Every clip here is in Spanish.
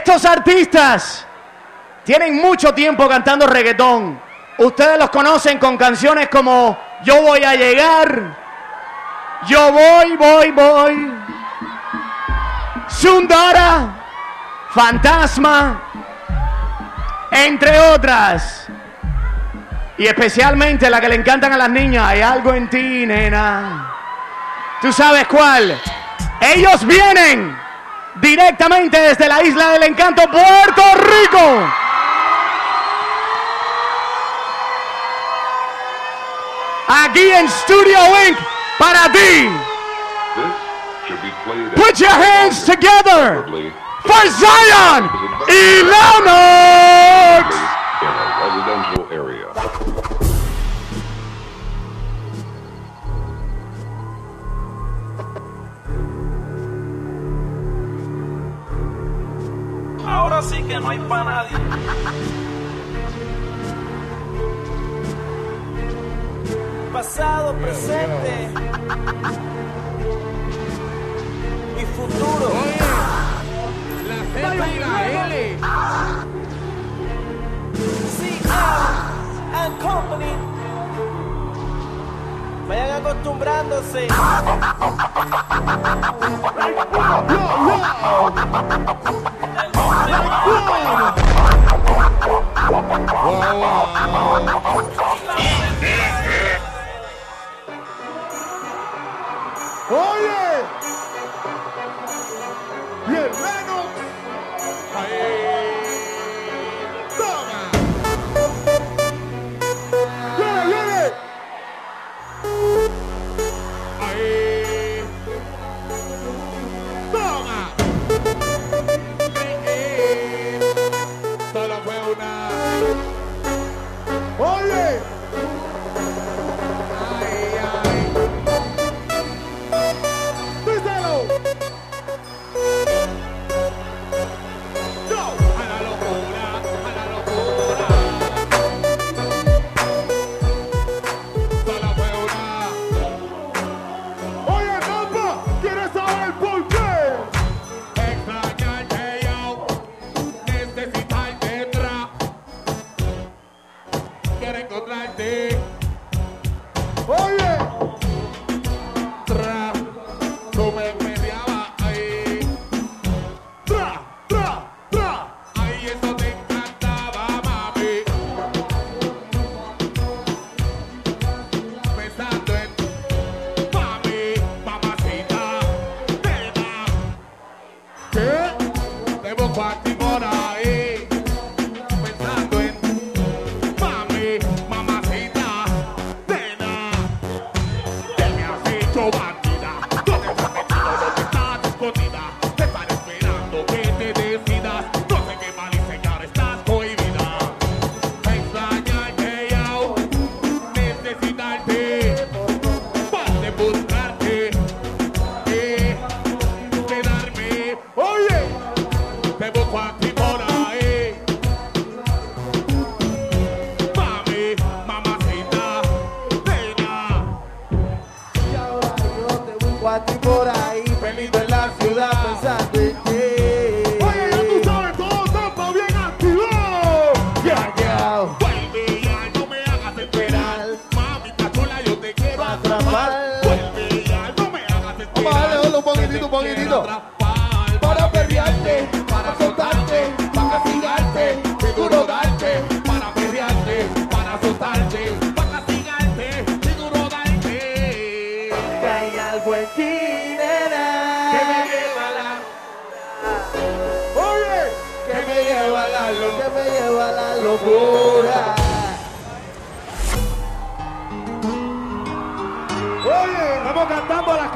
Estos artistas tienen mucho tiempo cantando reggaetón. Ustedes los conocen con canciones como Yo voy a llegar, Yo voy, voy, voy, Sundara, Fantasma, entre otras. Y especialmente la que le encantan a las niñas, hay algo en ti, nena. ¿Tú sabes cuál? Ellos vienen directamente desde la isla del encanto, Puerto Rico. Aquí en Studio Inc. para ti. Put your hands together for Zion y Lennox. Ahora sí que no hay para nadie. Pasado, presente y futuro. La Z y la L. CL and Company. Vayan acostumbrándose. Oye.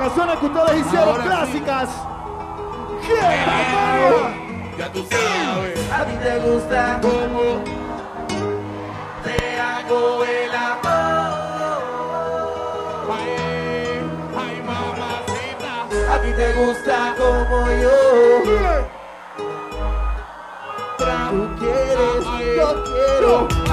Canciones que ustedes hicieron Ahora sí. clásicas. ya tú sabes A ti te gusta cómo te hago el amor. Ay, ay, mamacita. A ti te gusta como yo. Tú quieres, yo quiero. A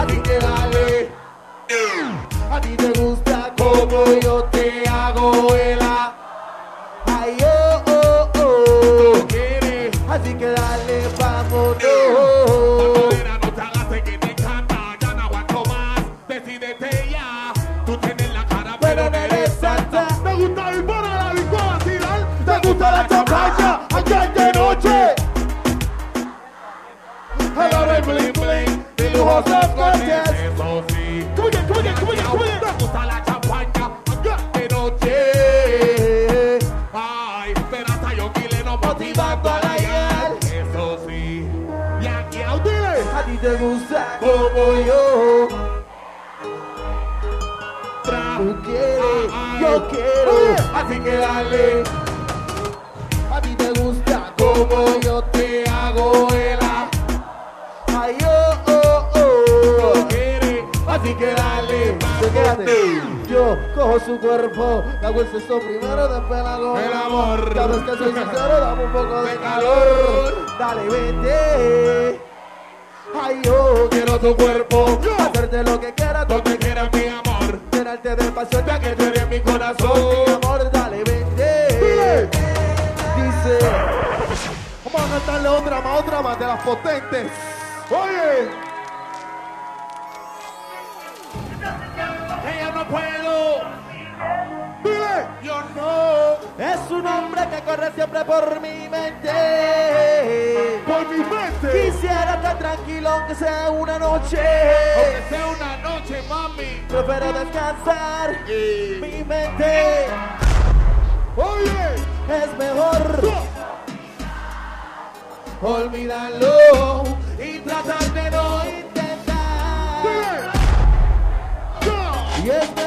Así que dale. A ti te gusta como yo te hago el Ay, oh, oh, oh. Quiere. Así que dale, te quédate. Yo cojo su cuerpo, le hago el sexo primero, después la hago El amor. Cada vez que soy sincero, dame un poco de calor. Dale, vete. Ay, yo quiero tu cuerpo, hacerte lo que quieras, Donde quiera mi amor. Llenarte de pasión, ya que tú eres mi corazón. Mi amor, dale, vete. Dice, vamos a cantarle otra más, otra más de las potentes. Oye. No. Es un hombre que corre siempre por mi mente. Por mi mente. Quisiera estar tranquilo aunque sea una noche. Aunque sea una noche, mami. Prefiero descansar mi mente. Oye. Es mejor olvidarlo y tratar de no intentar. Y es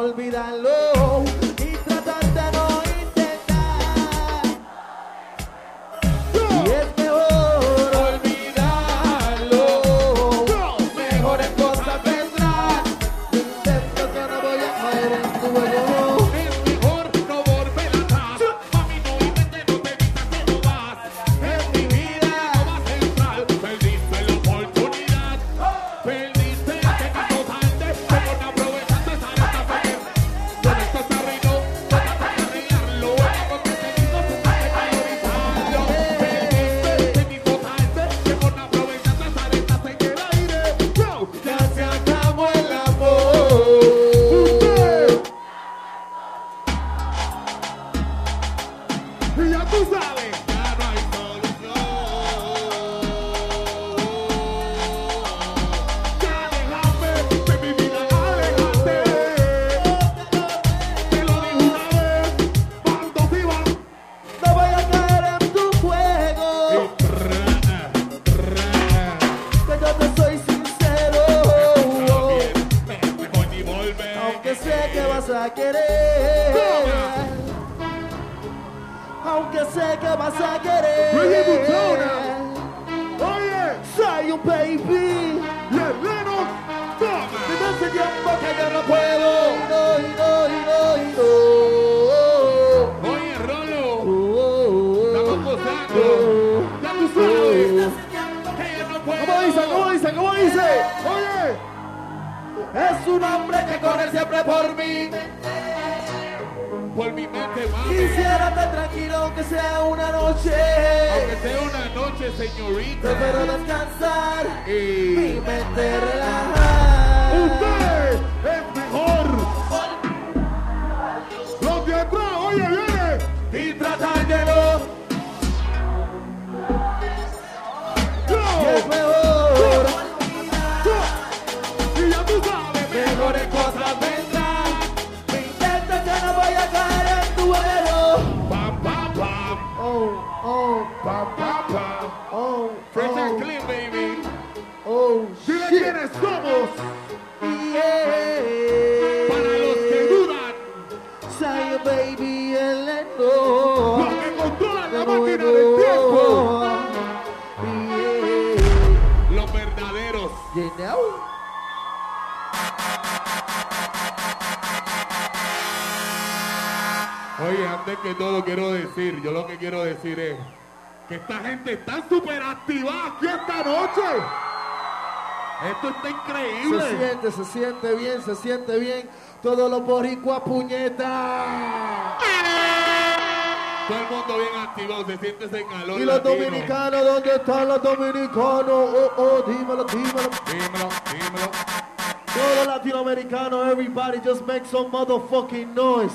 olvidarlo hombre que corre siempre por mí. por mi mente, mami. Quisiera estar tranquilo aunque sea una noche. Aunque sea una noche, señorita. Prefiero descansar. Mi Y mente relajada. usted es mejor. Los de atrás, oye, viene. Y tratar de no. Oye, antes que todo quiero decir, yo lo que quiero decir es que esta gente está súper activada aquí esta noche. Esto está increíble. Se siente, se siente bien, se siente bien. Todos los boricuas puñetas. Todo el mundo bien activado, se siente ese calor. ¿Y los latino. dominicanos? ¿Dónde están los dominicanos? Oh, oh, dímelo, dímelo. Dímelo, dímelo. Todos los latinoamericanos, everybody, just make some motherfucking noise.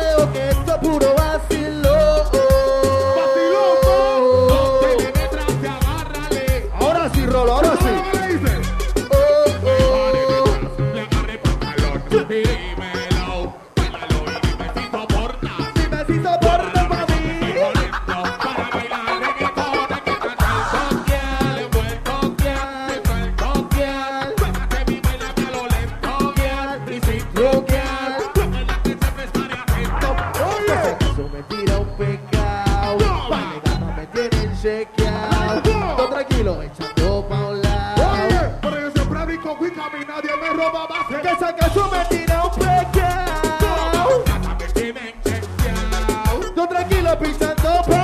pisando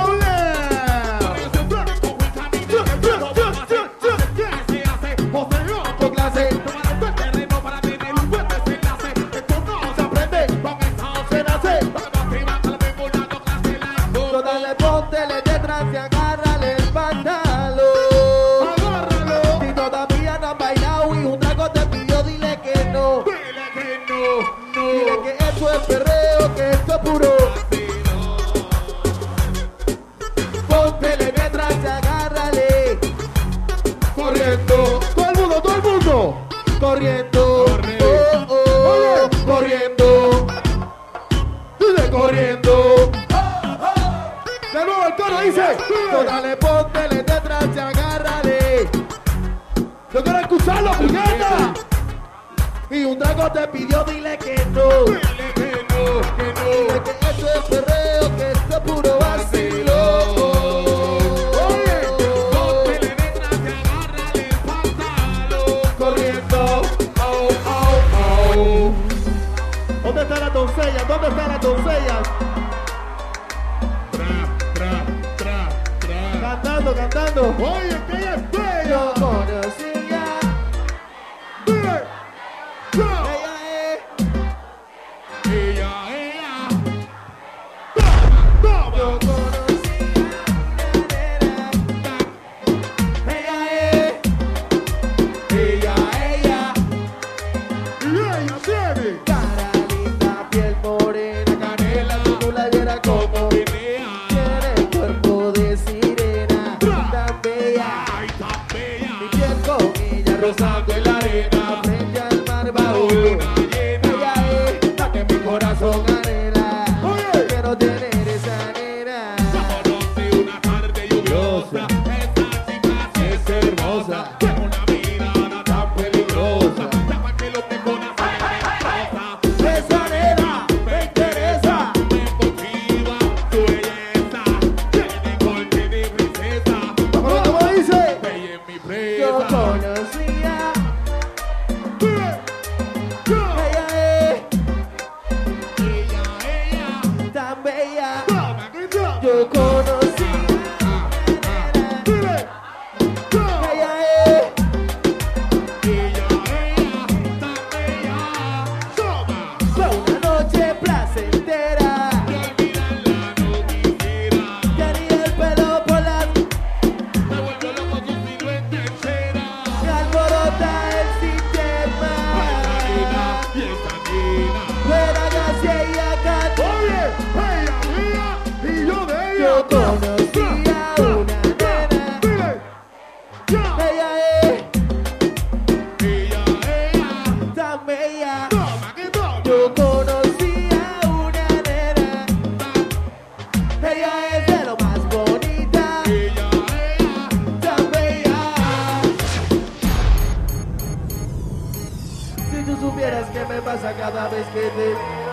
Si tú supieras que me pasa cada vez que te veo.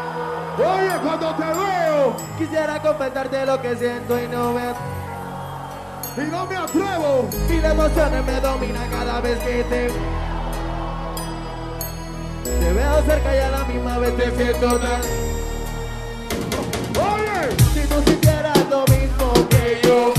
Oye, cuando te veo, quisiera confesarte lo que siento y no me. Y no me atrevo. Mil emociones me dominan cada vez que te Te veo cerca y a la misma vez te siento tan. you.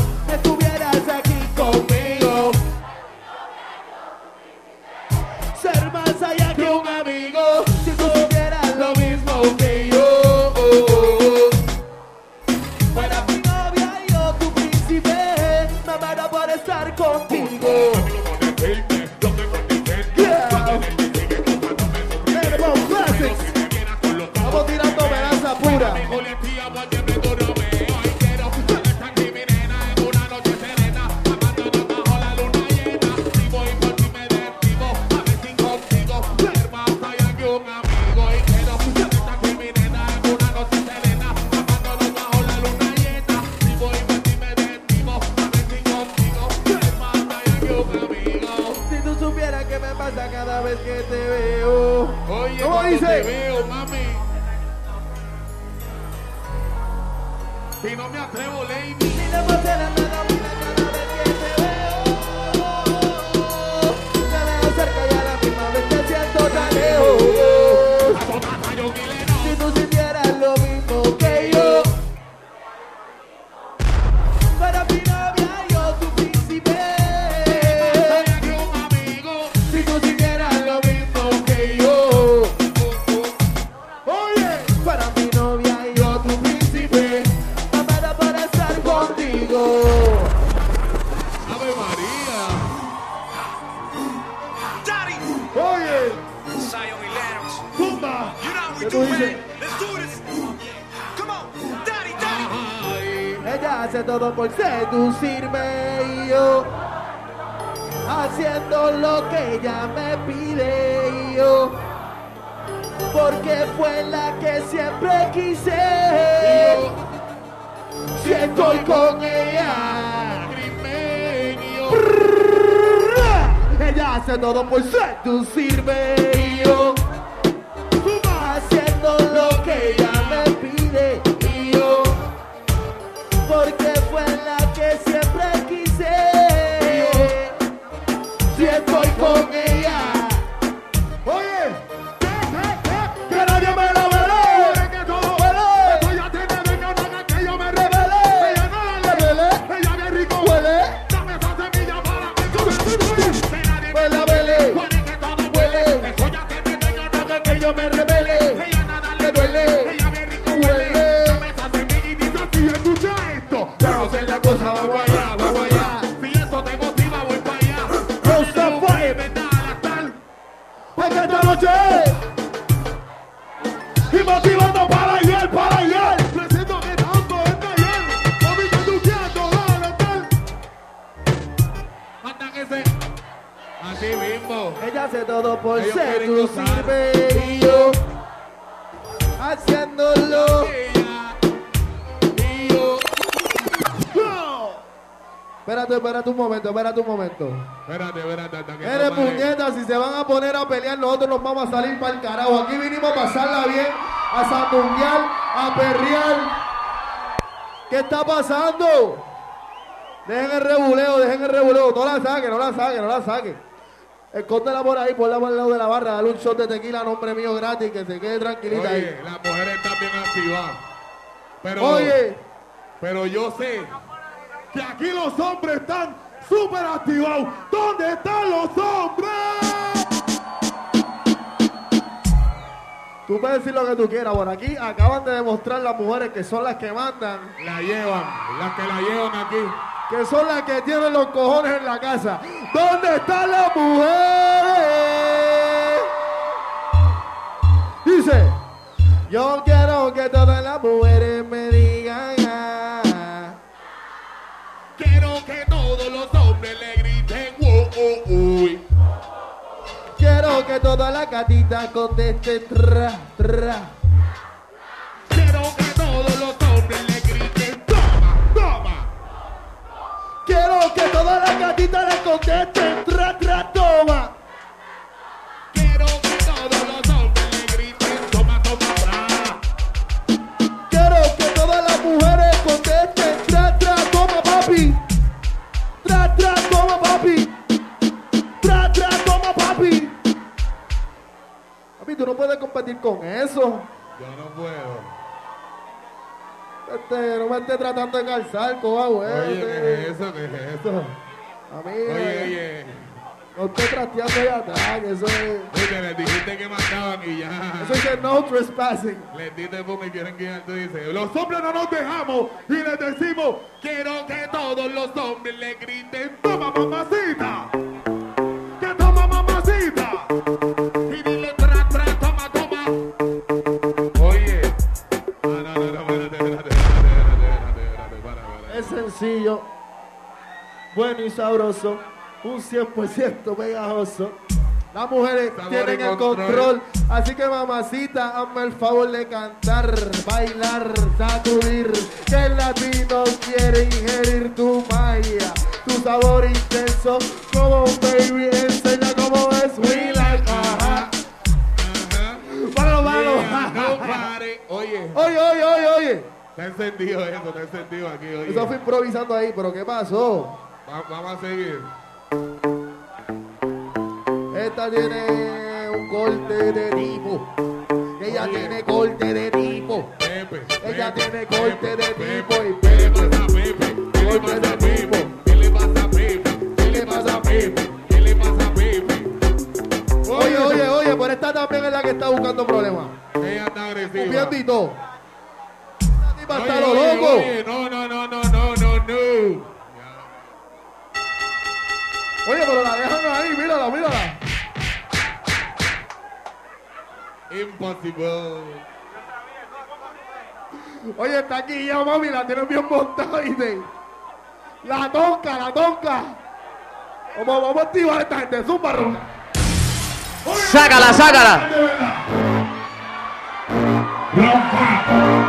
Hacer la cosa, vamos a sandunguear, a perrear. ¿Qué está pasando? Dejen el rebuleo, dejen el rebuleo. No la saquen, no la saquen, no la saquen. Escóndela por ahí, ponla por el lado de la barra, dale un shot de tequila a nombre mío gratis, que se quede tranquilita Oye, ahí. las mujeres están bien activadas. Pero, Oye, pero yo sé que aquí los hombres están súper activados. ¿Dónde están los hombres? Tú puedes decir lo que tú quieras. Por aquí acaban de demostrar las mujeres que son las que mandan. La llevan, las que la llevan aquí. que son las que tienen los cojones en la casa. ¿Dónde están las mujeres? Dice, yo quiero que todas las mujeres me digan. ah, Quiero que todos los hombres le griten, wow, oh, uy. Quiero que todas las gatitas contesten tra, tra. Quiero que todos los hombres le griten, toma, toma. Quiero que todas las gatitas le contesten tra, tra, toma. Tú no puedes competir con eso. Yo no puedo. Este, no me estés tratando de calzar, coba, güey. Oye, ¿qué es eso? ¿Qué es eso? Amigo, Oye, oye. no estés trasteando allá atrás, eso es... Oye, les dijiste que mandaban y ya. Eso es no trespassing. Les diste boom y quieren guiar. Tú dices, los hombres no nos dejamos y les decimos, quiero que todos los hombres le griten, toma mamacita. Que toma mamacita. bueno y sabroso, un 100% pegajoso. Las mujeres tienen el control. así que mamacita, hazme el favor de cantar, bailar, sacudir, que el latino quiere ingerir tu magia, tu sabor intenso, como un baby, enseña cómo es We like, ajá. Bueno, bueno. Oye, oye, oye, oye. Está encendido eso, está encendido aquí. Oye. Eso fue improvisando ahí, pero ¿qué pasó? Va- vamos a seguir. Esta tiene un corte de tipo. Ella Oye. tiene corte de tipo. Pepe. Ella Pepe, tiene corte de Pepe, tipo y ¿Qué le Pepe. pasa a Pepe? ¿Qué le pasa a Pepe? ¿Qué le pasa a Pepe? ¿Qué le pasa a Pepe? ¿Qué le pasa a Pepe? Oye, oye, oye, pero esta también es la que está buscando problemas. Ella está agresiva. Confiando y todo. Lo loco. no, no, no, no, no, no, no. Oye, pero la dejan ahí, mírala, mírala. Impossible. Oye, está aquí ya, mami, la tienen bien montada, ¿viste? La tonca, la tonca. Vamos, vamos a activar a esta gente, zumba, ronda. Sácala, sácala.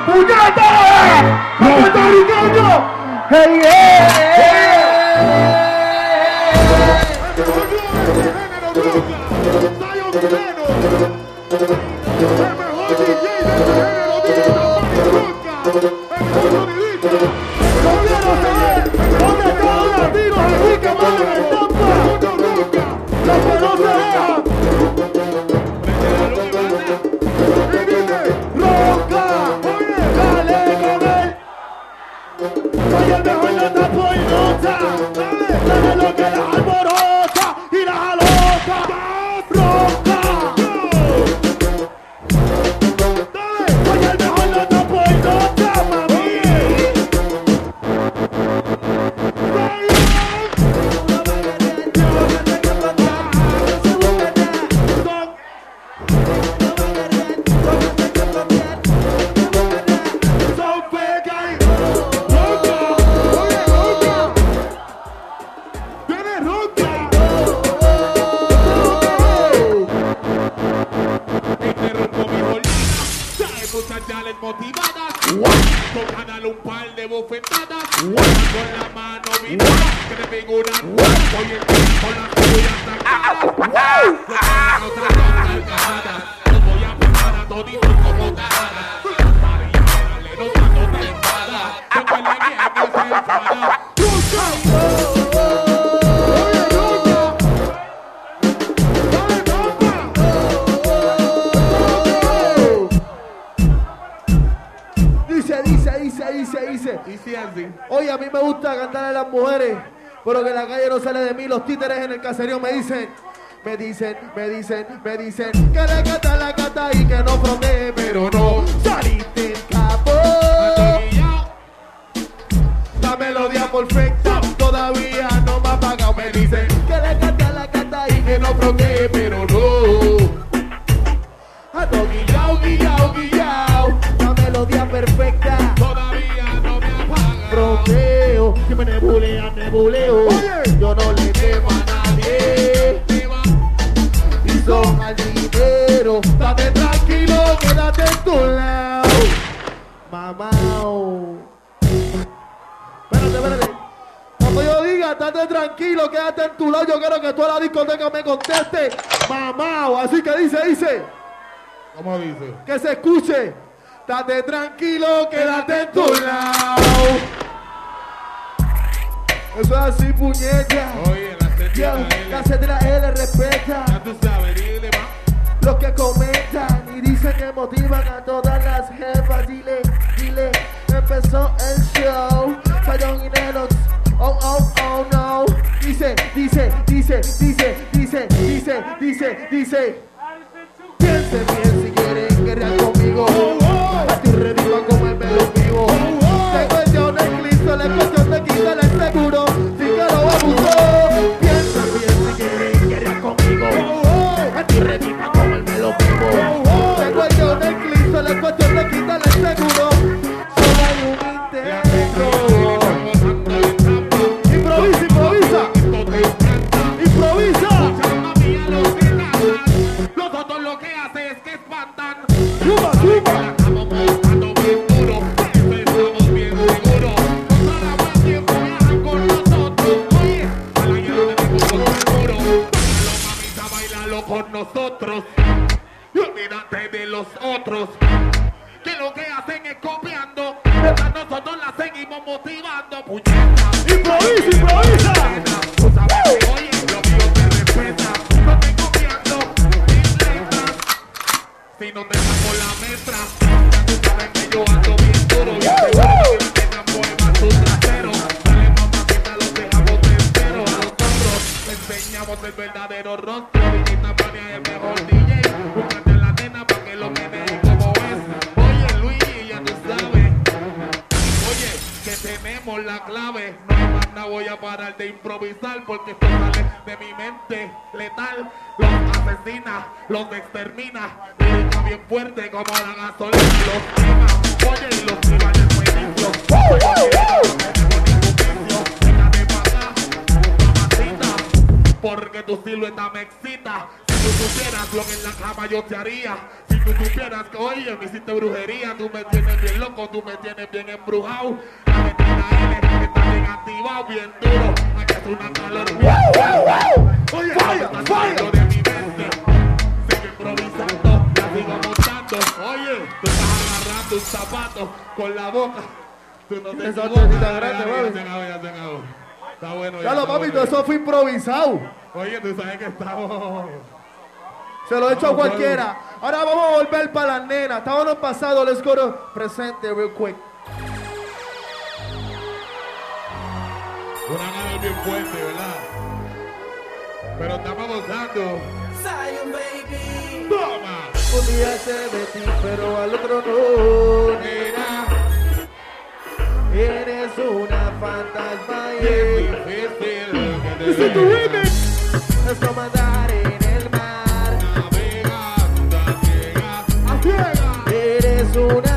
¡Puñeta! ¡Puertorriqueño! ¡Hey, Roca, Zion Lennon. Soy el mejor de tapo y nota. Dale, dale lo que alborota caserío me dicen, me dicen, me dicen, me dicen que le canta la cata y que no promete, pero no saliste el capo. La melodía perfecta todavía no me ha pagado. Me dicen que le canta la cata y que no promete, pero no. Ando guillao, guillao, guillao. La melodía perfecta. Todavía no me apaga. Trofeo, que me nebulean, nebuleo. Yo no le temo a nadie. Y son al dinero. Date tranquilo, quédate en tu lado. Mamá. Espérate, espérate. Cuando yo diga, estate tranquilo, quédate en tu lado, yo quiero que toda la discoteca me conteste, mamá. Así que dice, dice, ¿Cómo dice? que se escuche. Estate tranquilo, quédate en tu lado. Eso es así, puñeta. Oye, Yo, setita la L. respeta Ya tú sabes, dile los que comentan y dicen que motivan a todas las jefas. Dile, dile, empezó el show. Sayón y Lennox, oh, oh, oh, no. Dice, dice, dice, dice, dice, dice, dice, dice. Piensen bien si quieren guerrear conmigo. Estoy ready pa' comerme los vivos. Tengo el John Cristo, la cuestión de quitarle el seguro. Nosotros. Y olvídate de los otros. Que lo que hacen es copiando. Mientras nosotros la seguimos motivando, puñeta. Improvisa, improvisa. Tú sabes que, oye, lo mío te respeta. No estoy copiando mis letras. Si no te saco la metra, ya tú sabes que yo ando bien duro. Y seguro que tengan poemas tu trasero. Dale mamacita, los dejamos de entero. A nosotros te enseñamos el verdadero rostro. Improvisar porque sale de mi mente letal. Los asesina, los extermina. Lírica bien fuerte como la gasolina. Los quema, oye, y los tira en el juicio. Porque tu silueta me excita. Si tú supieras lo que en la cama yo te haría, si tú supieras que oye, me hiciste brujería, tú me tienes bien loco, tú me tienes bien embrujado. La activado, bien duro, aquí es una calor. Oye, fire. saliendo de mi mente, sigo improvisando, la sigo montando. Oye, tú estás agarrando un zapato con la boca. Tú no te Esa Ya, grande, mami. ya acabó, ya acabó. Está bueno. Ya lo papito, bueno. eso fue improvisado. Oye, tú sabes que estamos. Se lo he hecho a cualquiera. Ahora vamos a volver para las nenas. Estábamos pasados, let's go to presente real quick. Bien fuerte, ¿verdad? Pero estamos gozando. Zion, baby. ¡Toma! Un día se de ti, pero al otro no, Nena, Eres una fantasma y bien difícil que te remix. Es como andar en el mar. Navegando a ciegas, a ciegas, Eres una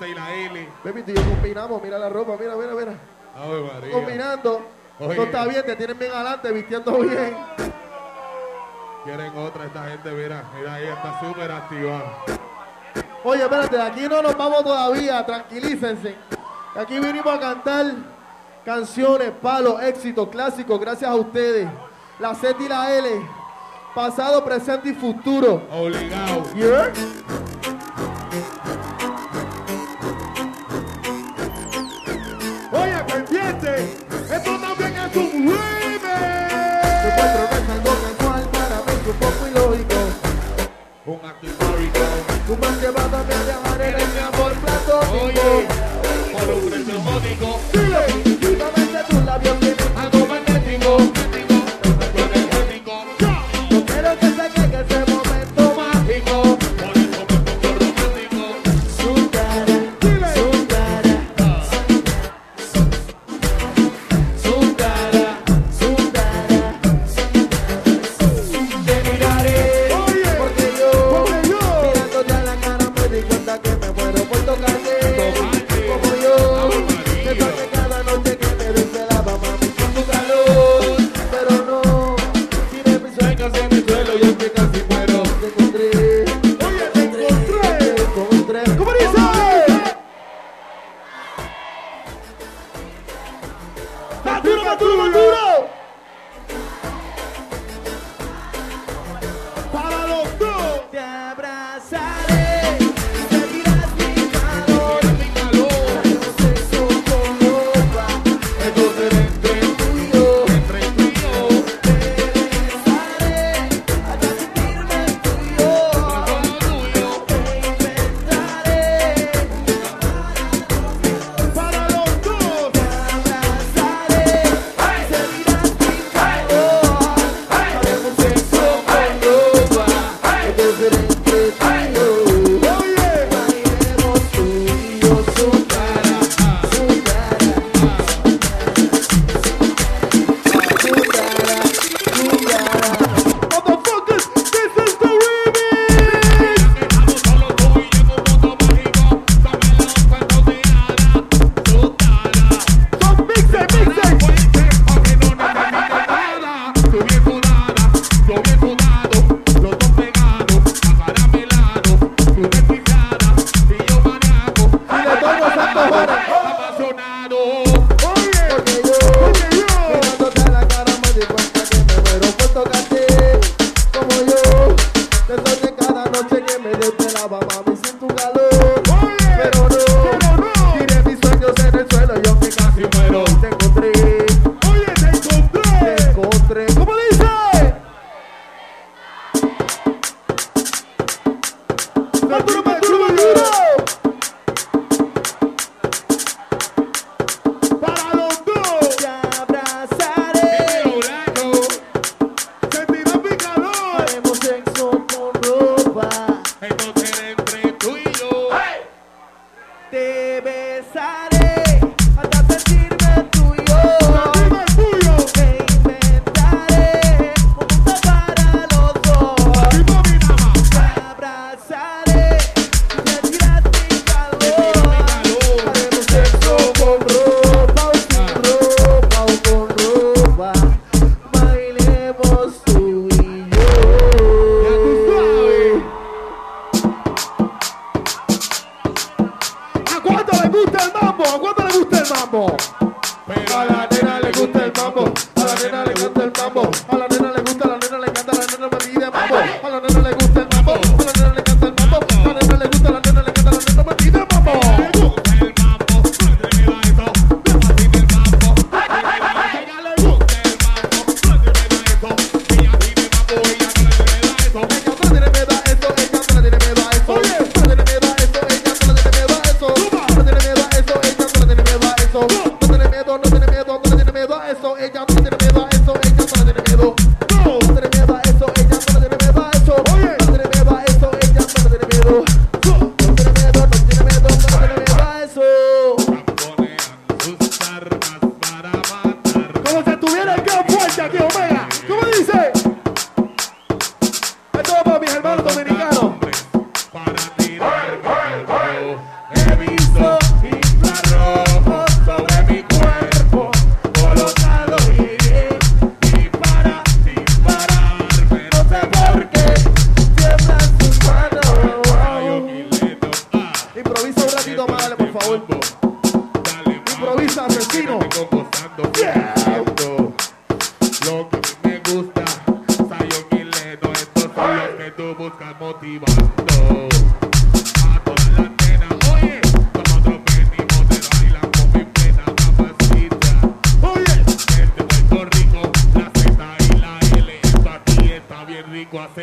Y la L. Baby, yo combinamos, mira la ropa, mira, mira, mira. Combinando. Oye. No está bien, te tienen bien adelante, vistiendo bien. Quieren otra esta gente, mira, mira ahí, está súper activada. Oye, espérate, aquí no nos vamos todavía, tranquilícense. Aquí vinimos a cantar canciones, palos, éxitos, clásicos, gracias a ustedes. La Z y la L, pasado, presente y futuro. Obligado. Yeah. Michael Ray.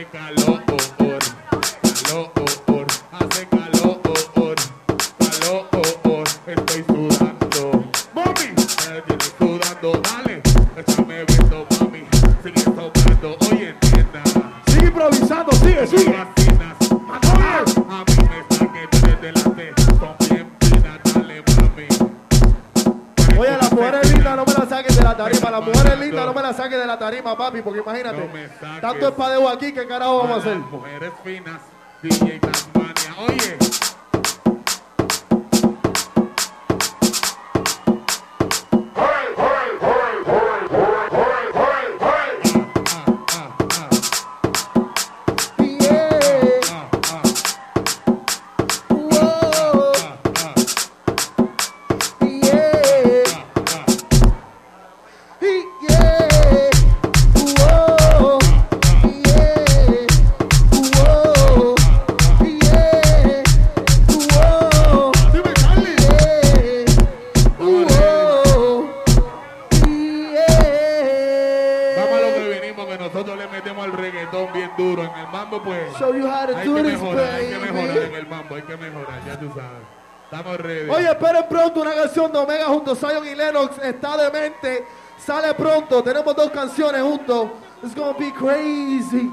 Calor, calor, tarima, papi, porque imagínate. No. Tanto espadeo aquí, ¿qué carajo vamos a hacer? Mujeres finas, DJ Tasmania. Oye. Una canción de Omega junto a Zion y Lennox. Está demente. Sale pronto. Tenemos dos canciones juntos. It's gonna be crazy.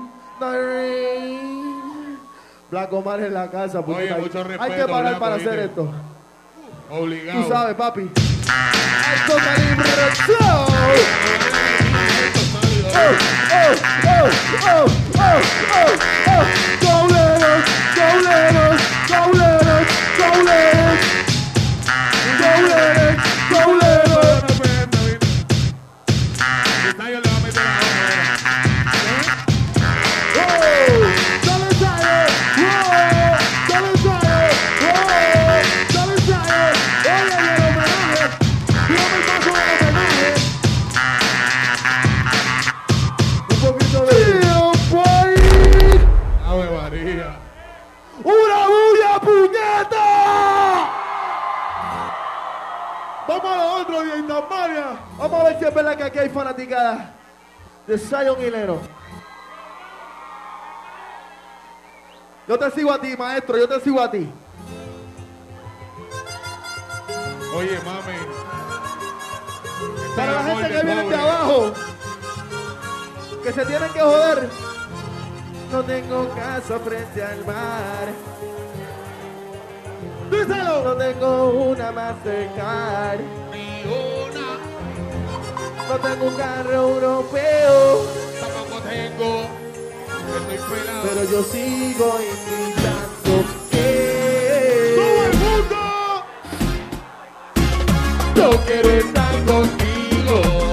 Black Omar en la casa. Oye, hay, mucho hay respeto, que parar para hacer esto. Obligado. Tú sabes, papi. Alto calibre del show. Oh, oh, oh, oh, oh, oh, oh. Go Lennox, go Lennox, go Lennox, go Lennox. Go Lennox, go Lennox. Es verdad que aquí hay fanaticada de Zion Hilero. Yo te sigo a ti, maestro, yo te sigo a ti. Oye, mami. Para la gente que viene de abajo, que se tienen que joder. No tengo casa frente al mar. Díselo. No tengo una Mastercard. Ni una, No tengo un carro europeo. tampoco tengo. Estoy pelado. Pero yo sigo invitando ¡Todo que el mundo! yo quiero estar contigo.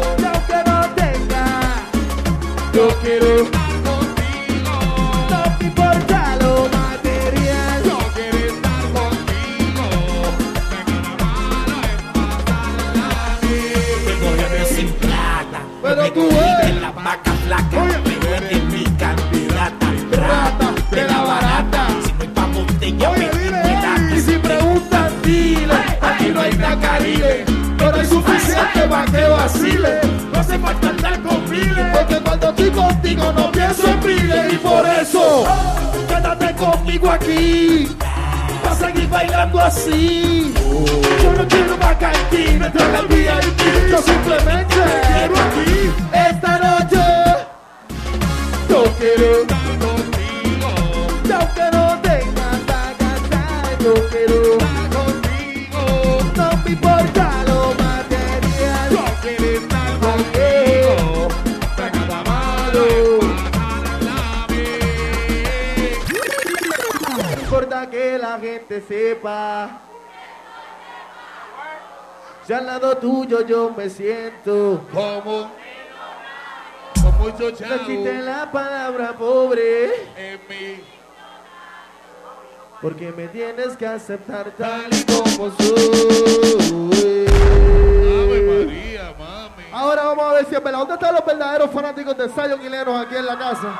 Oye, me dile, y si preguntan, dile, aquí no hay nada caribe, pero hay suficiente para que vacile. No hace falta andar con miles. Porque cuando estoy contigo no pienso en miles y por eso quédate conmigo aquí. Para seguir bailando así. Yo no quiero bacantina entrar al VIP, yo simplemente quiero aquí. Esta noche. Yo quiero sepa. Ya al lado tuyo yo me siento. Como con mucho No chavo existe la palabra pobre. en mí. Porque me tienes que aceptar tal y como soy. Ave María, mami. Ahora vamos a ver si es verdad. ¿Dónde están los verdaderos fanáticos de Zion y Lennox aquí en la casa?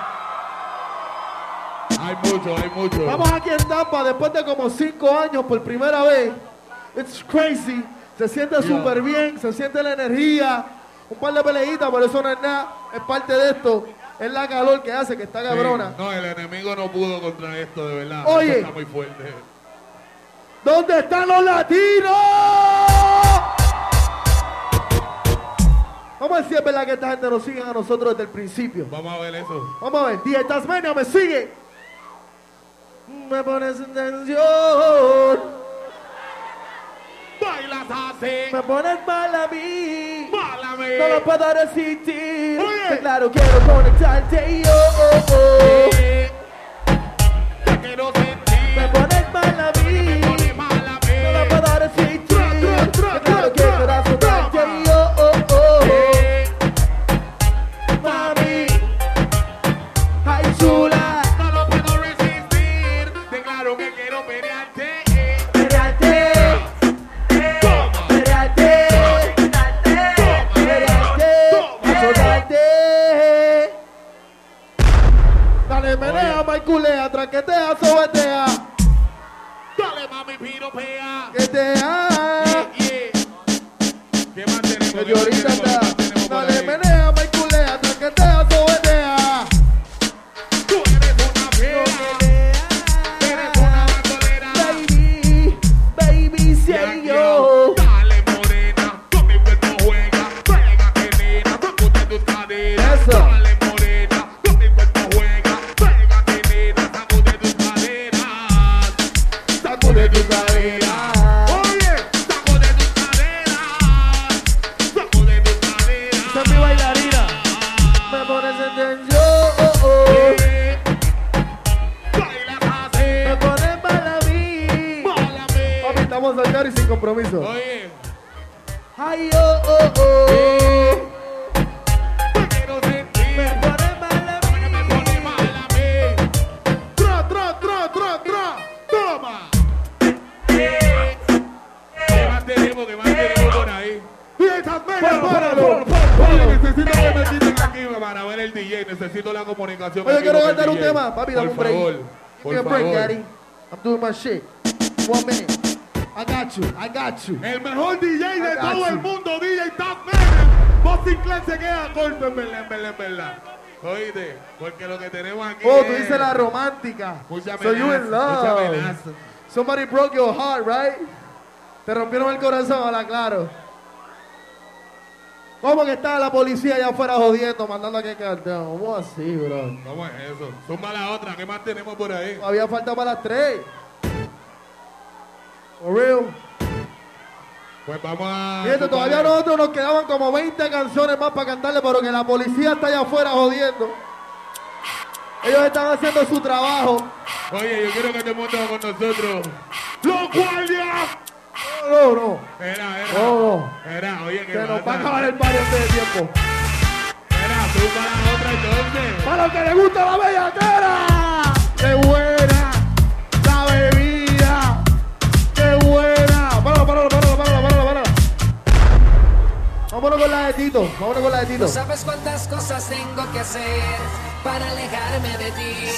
Hay mucho, hay mucho. Estamos aquí en Tampa después de como cinco años por primera vez. It's crazy. Se siente súper bien, se siente la energía. Un par de peleitas, pero eso no es nada. Es parte de esto. Es la calor que hace que está Sí, cabrona. No, el enemigo no pudo contra esto, de verdad. Oye. Esto está muy fuerte. ¿Dónde están los latinos? Vamos a ver si es verdad que esta gente nos sigue a nosotros desde el principio. Vamos a ver eso. Vamos a ver, DJ Tasmania me sigue. Me pones en tensión, Bailas así. me pones mal a mí. Bálame. No lo puedo resistir. Que claro, quiero conectarte yo. oh, oh. Eh, Te quiero sentir. Me pones mal a mí. Maiculea, traquetea, sobetea, Dale, mami, piropea. que te Yeah, yeah. ¿Qué más tenemos? ¿Qué más Señorita, got you. El mejor DJ de todo el mundo, DJ Tasmania. Vos Sinclair se queda corto, en verdad, en verdad, en verdad. Oíste, porque lo que tenemos aquí Oh, tú es dices la romántica. mucha So you in mucha love. Somebody broke your heart, right? Te rompieron el corazón, ahora claro. ¿Cómo que está la policía allá afuera jodiendo, mandando a que cartón? ¿Cómo así, bro? ¿Cómo es eso? Zumba la otra, ¿qué más tenemos por ahí? Todavía falta para las tres. For real. Pues vamos a. Fíjate, todavía nosotros nos quedaban como 20 canciones más para cantarle, pero que la policía está allá afuera jodiendo. Ellos están haciendo su trabajo. Oye, yo quiero que te montes con nosotros. ¡Los guardias! No, no, no. Era, era. No, no. Era, oye, que Se nos va a acabar el party antes de tiempo. Era, zumba la otra entonces. Para los que les gusta la bellaquera. ¡Qué buena! Vámonos con la de Tito. Vámonos con la de Tito. No sabes cuántas cosas tengo que hacer para alejarme de ti.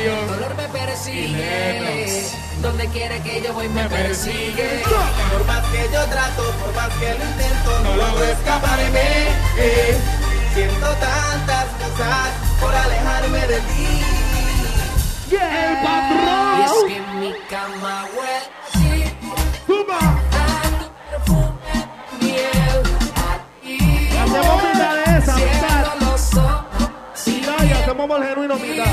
El dolor me persigue. Donde quiera que yo voy me persigue. Por más que yo trato, por más que lo intento, no logro escaparme. Eh, siento tantas cosas por alejarme de ti. Y es que mi cama huele Hacemos el genuino mitad.